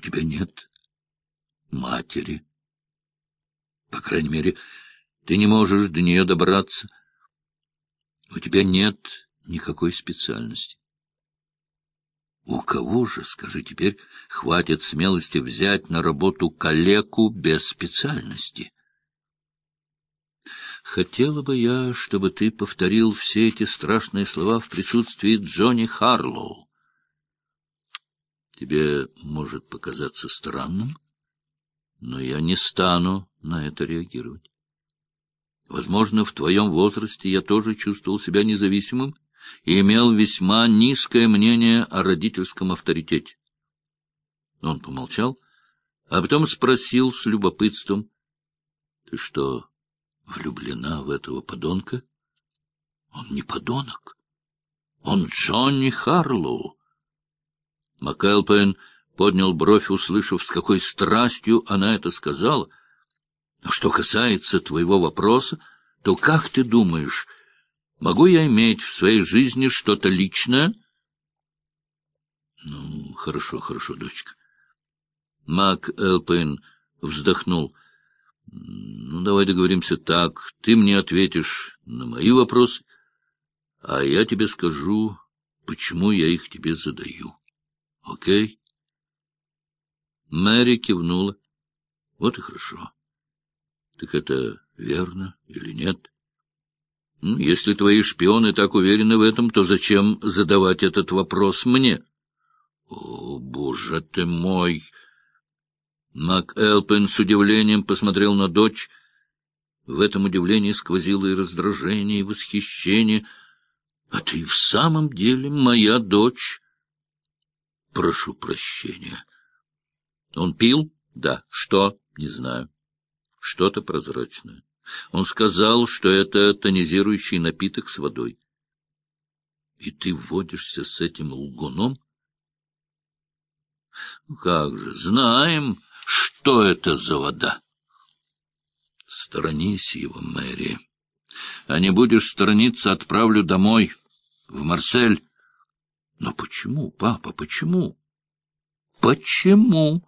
У тебя нет матери. По крайней мере, ты не можешь до нее добраться. У тебя нет никакой специальности. У кого же, скажи теперь, хватит смелости взять на работу калеку без специальности? Хотела бы я, чтобы ты повторил все эти страшные слова в присутствии Джонни Харлоу. Тебе может показаться странным, но я не стану на это реагировать. Возможно, в твоем возрасте я тоже чувствовал себя независимым и имел весьма низкое мнение о родительском авторитете. Он помолчал, а потом спросил с любопытством, — Ты что, влюблена в этого подонка? Он не подонок. Он Джонни Харлоу. Макэлпен поднял бровь, услышав, с какой страстью она это сказала. Что касается твоего вопроса, то как ты думаешь, могу я иметь в своей жизни что-то личное? Ну, хорошо, хорошо, дочка. Мак Элпейн вздохнул. Ну, давай договоримся так. Ты мне ответишь на мои вопросы, а я тебе скажу, почему я их тебе задаю. Окей? Мэри кивнула. Вот и хорошо. Так это верно или нет? Ну, если твои шпионы так уверены в этом, то зачем задавать этот вопрос мне? О, боже ты мой! Мак Элпен с удивлением посмотрел на дочь. В этом удивлении сквозило и раздражение, и восхищение. — А ты в самом деле моя дочь? — Прошу прощения. — Он пил? — Да. — Что? — Не знаю. — Что-то прозрачное. Он сказал, что это тонизирующий напиток с водой. — И ты водишься с этим лгуном? — Как же, знаем... Что это за вода? Сторонись его, Мэри. А не будешь сторониться, отправлю домой, в Марсель. Но почему, папа, почему? Почему?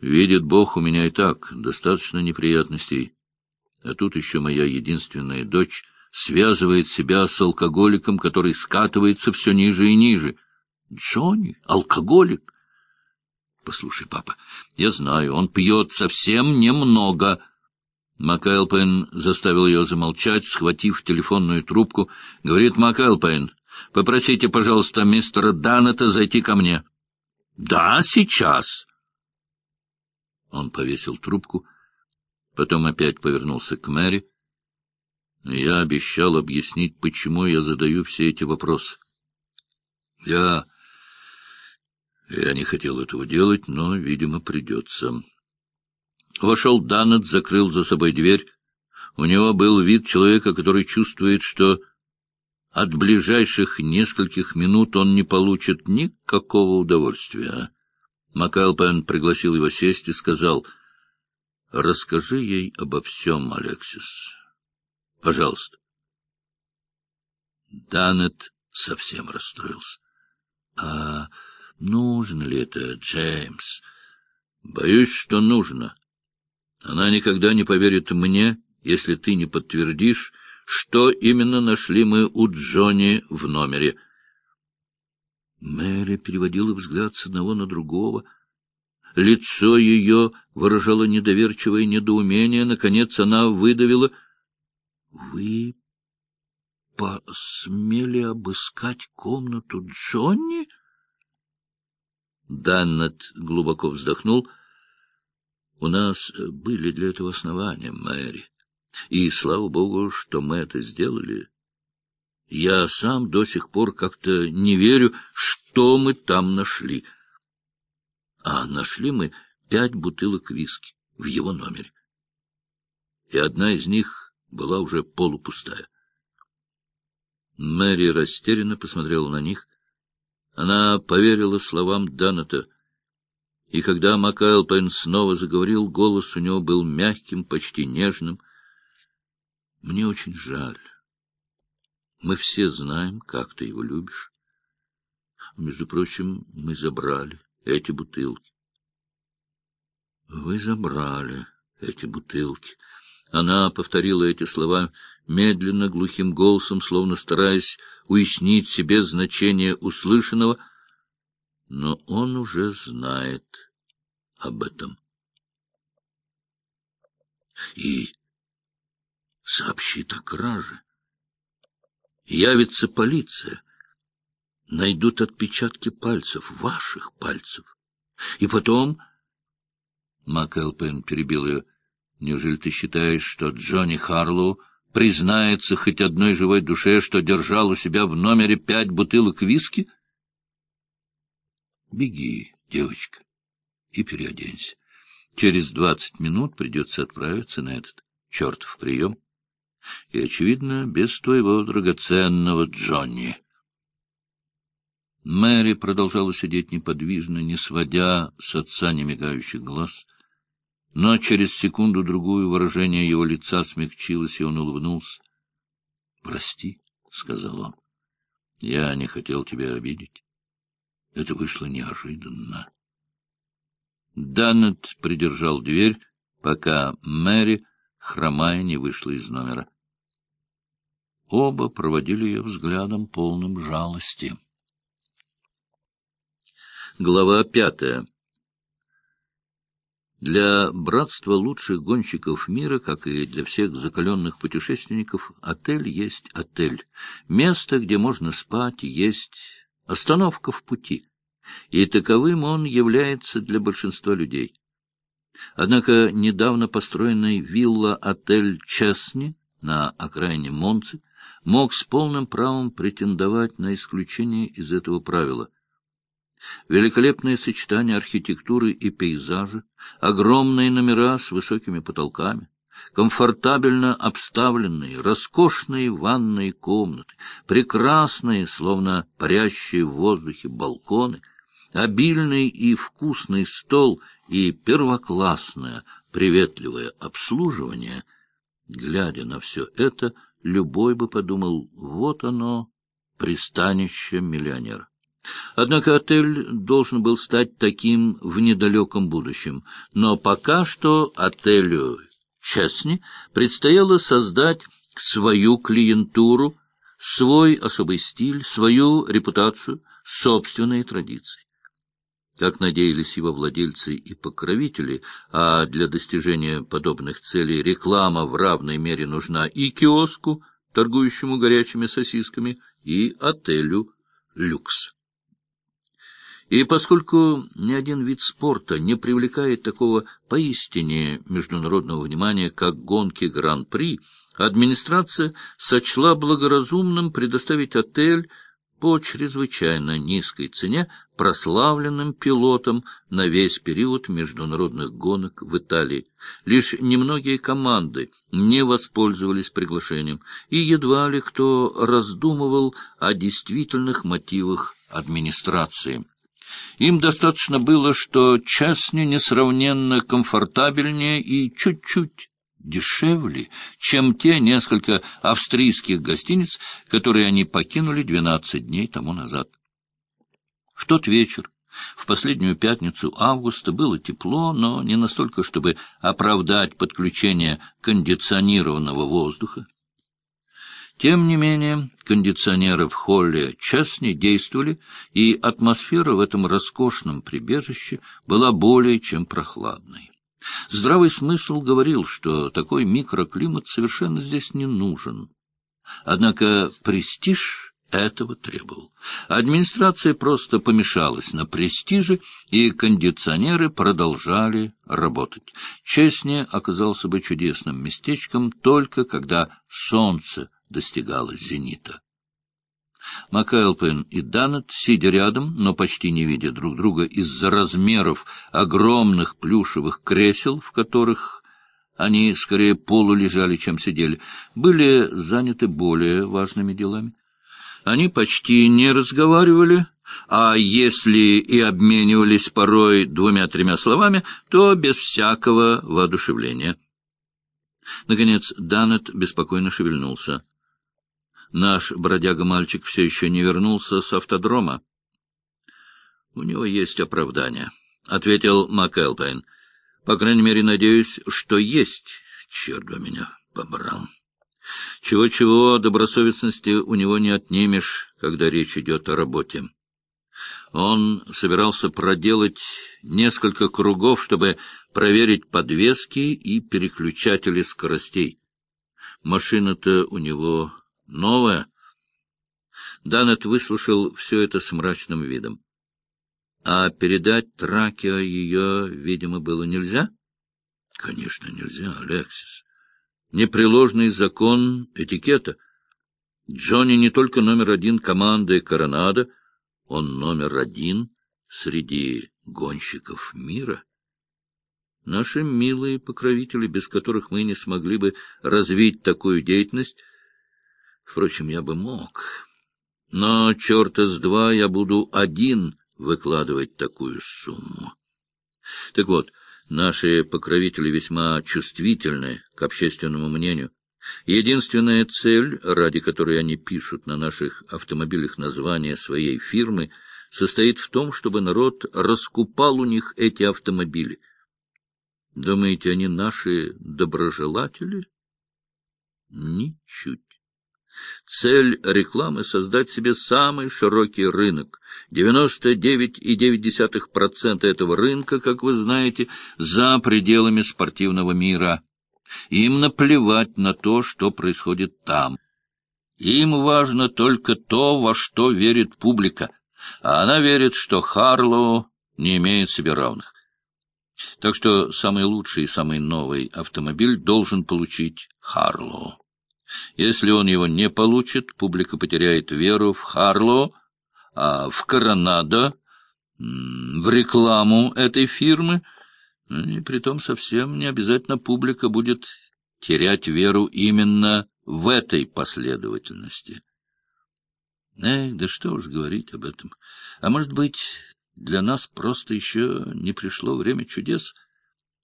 Видит Бог, у меня и так достаточно неприятностей. А тут еще моя единственная дочь связывает себя с алкоголиком, который скатывается все ниже и ниже. Джонни, алкоголик? Послушай, папа, я знаю, он пьет совсем немного. Макэлпен заставил ее замолчать, схватив телефонную трубку. Говорит Макэлпен, попросите, пожалуйста, мистера Даннета зайти ко мне. — Да, сейчас. Он повесил трубку, потом опять повернулся к Мэри. Я обещал объяснить, почему я задаю все эти вопросы. Я я не хотел этого делать, но, видимо, придется. Вошел Даннет, закрыл за собой дверь. У него был вид человека, который чувствует, что от ближайших нескольких минут он не получит никакого удовольствия. Макалпен пригласил его сесть и сказал, — Расскажи ей обо всем, Алексис. Пожалуйста. Данет совсем расстроился. — А... Нужно ли это, Джеймс? Боюсь, что нужно. Она никогда не поверит мне, если ты не подтвердишь, что именно нашли мы у Джонни в номере. Мэри переводила взгляд с одного на другого. Лицо ее выражало недоверчивое недоумение. Наконец она выдавила. — Вы посмели обыскать комнату Джонни? — Даннет глубоко вздохнул. — У нас были для этого основания, Мэри. И слава богу, что мы это сделали. Я сам до сих пор как-то не верю, что мы там нашли. А нашли мы пять бутылок виски в его номере. И одна из них была уже полупустая. Мэри растерянно посмотрела на них. Она поверила словам Даната. И когда Макайлпен снова заговорил, голос у него был мягким, почти нежным. — Мне очень жаль. Мы все знаем, как ты его любишь. Между прочим, мы забрали эти бутылки. — Вы забрали эти бутылки. Она повторила эти слова медленно, глухим голосом, словно стараясь уяснить себе значение услышанного, но он уже знает об этом. И сообщит о краже. Явится полиция. Найдут отпечатки пальцев, ваших пальцев. И потом... МакЭлпен перебил ее. Неужели ты считаешь, что Джонни Харлоу признается хоть одной живой душе, что держал у себя в номере пять бутылок виски? Беги, девочка, и переоденься. Через двадцать минут придется отправиться на этот чертов прием. И, очевидно, без твоего драгоценного Джонни. Мэри продолжала сидеть неподвижно, не сводя с отца немигающих глаз — но через секунду-другую выражение его лица смягчилось, и он улыбнулся. — Прости, — сказал он, — я не хотел тебя обидеть. Это вышло неожиданно. Даннет придержал дверь, пока Мэри, хромая, не вышла из номера. Оба проводили ее взглядом, полным жалости. Глава пятая для братства лучших гонщиков мира, как и для всех закаленных путешественников, отель есть отель. Место, где можно спать, есть остановка в пути. И таковым он является для большинства людей. Однако недавно построенный вилла-отель Чесни на окраине Монцы мог с полным правом претендовать на исключение из этого правила — Великолепное сочетание архитектуры и пейзажа, огромные номера с высокими потолками, комфортабельно обставленные, роскошные ванные комнаты, прекрасные, словно парящие в воздухе балконы, обильный и вкусный стол и первоклассное приветливое обслуживание. Глядя на все это, любой бы подумал, вот оно, пристанище миллионера. Однако отель должен был стать таким в недалеком будущем, но пока что отелю Честни предстояло создать свою клиентуру, свой особый стиль, свою репутацию, собственные традиции. Как надеялись его владельцы и покровители, а для достижения подобных целей реклама в равной мере нужна и киоску, торгующему горячими сосисками, и отелю «Люкс». И поскольку ни один вид спорта не привлекает такого поистине международного внимания, как гонки Гран-при, администрация сочла благоразумным предоставить отель по чрезвычайно низкой цене прославленным пилотам на весь период международных гонок в Италии. Лишь немногие команды не воспользовались приглашением, и едва ли кто раздумывал о действительных мотивах администрации. Им достаточно было, что Чесни несравненно комфортабельнее и чуть-чуть дешевле, чем те несколько австрийских гостиниц, которые они покинули двенадцать дней тому назад. В тот вечер, в последнюю пятницу августа, было тепло, но не настолько, чтобы оправдать подключение кондиционированного воздуха. Тем не менее, кондиционеры в холле Чесни действовали, и атмосфера в этом роскошном прибежище была более чем прохладной. Здравый смысл говорил, что такой микроклимат совершенно здесь не нужен. Однако престиж этого требовал. Администрация просто помешалась на престиже, и кондиционеры продолжали работать. Честне оказался бы чудесным местечком только когда солнце достигала зенита. Макайлпен и Данет, сидя рядом, но почти не видя друг друга из-за размеров огромных плюшевых кресел, в которых они скорее полулежали, чем сидели, были заняты более важными делами. Они почти не разговаривали, а если и обменивались порой двумя-тремя словами, то без всякого воодушевления. Наконец Данет беспокойно шевельнулся. Наш бродяга-мальчик все еще не вернулся с автодрома. — У него есть оправдание, — ответил МакЭлпайн. — По крайней мере, надеюсь, что есть. Черт бы меня побрал. Чего-чего добросовестности у него не отнимешь, когда речь идет о работе. Он собирался проделать несколько кругов, чтобы проверить подвески и переключатели скоростей. Машина-то у него новая. Данет выслушал все это с мрачным видом. А передать Тракио ее, видимо, было нельзя? Конечно, нельзя, Алексис. Непреложный закон этикета. Джонни не только номер один команды «Коронадо», он номер один среди гонщиков мира. Наши милые покровители, без которых мы не смогли бы развить такую деятельность, впрочем, я бы мог. Но, черта с два, я буду один выкладывать такую сумму. Так вот, наши покровители весьма чувствительны к общественному мнению. Единственная цель, ради которой они пишут на наших автомобилях название своей фирмы, состоит в том, чтобы народ раскупал у них эти автомобили. Думаете, они наши доброжелатели? Ничуть. Цель рекламы — создать себе самый широкий рынок. 99,9% этого рынка, как вы знаете, за пределами спортивного мира — им наплевать на то, что происходит там. Им важно только то, во что верит публика, а она верит, что Харлоу не имеет себе равных. Так что самый лучший и самый новый автомобиль должен получить Харлоу. Если он его не получит, публика потеряет веру в Харлоу, а в Коронадо, в рекламу этой фирмы — и притом совсем не обязательно публика будет терять веру именно в этой последовательности. Эх, да что уж говорить об этом. А может быть, для нас просто еще не пришло время чудес?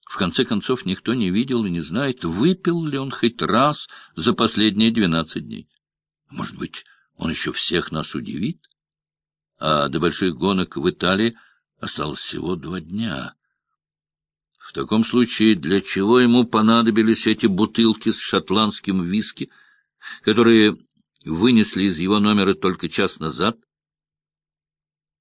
В конце концов, никто не видел и не знает, выпил ли он хоть раз за последние двенадцать дней. Может быть, он еще всех нас удивит? А до больших гонок в Италии осталось всего два дня. В таком случае, для чего ему понадобились эти бутылки с шотландским виски, которые вынесли из его номера только час назад?